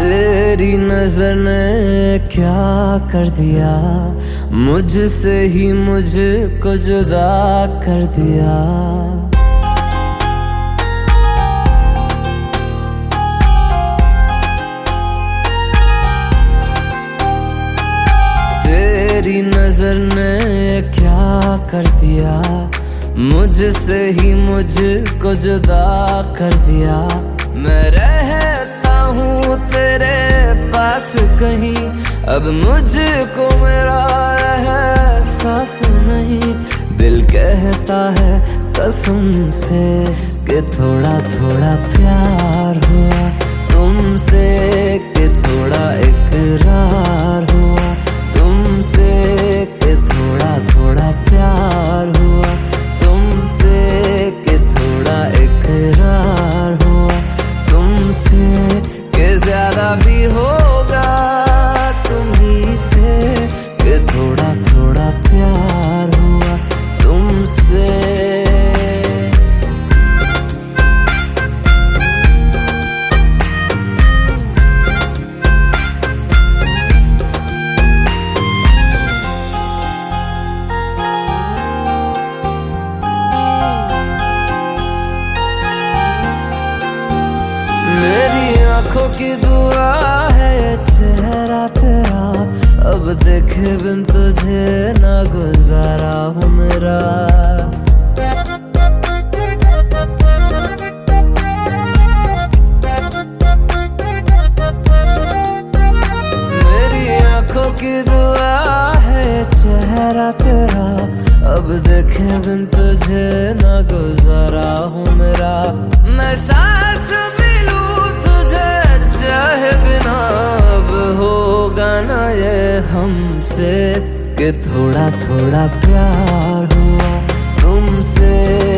तेरी नज़र ने क्या कर दिया? मुझसे ही मुझको जुदा कर दिया। तेरी नज़र ने क्या कर दिया? मुझसे ही मुझको जुदा कर दिया। मैं हूँ तेरे पास कहीं। अब मुझको मेरा एहसास नहीं। दिल कहता है कसम से कि थोड़ा थोड़ा प्यार हुआ। तुमसे कि थोड़ा इकरार हुआ। तुमसे कि थोड़ा थोड़ा प्यार हुआ। तुमसे कि थोड़ा इकरार हुआ। तुमसे कि ज़्यादा भी होगा प्यार हुआ तुमसे। आँखों की दुआ है चेहरा तेरा। अब देखे बिन तुझे दुआ है, चेहरा तेरा। अब देखे बिन तुझे ना गुजारा हूँ मेरा। मैं सांस भी तुझे, चाहे बिना अब होगा ना ये हमसे। कि थोड़ा थोड़ा प्यार हुआ तुमसे।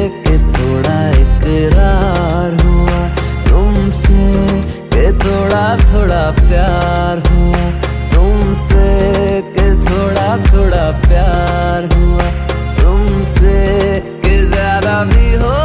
भी होगा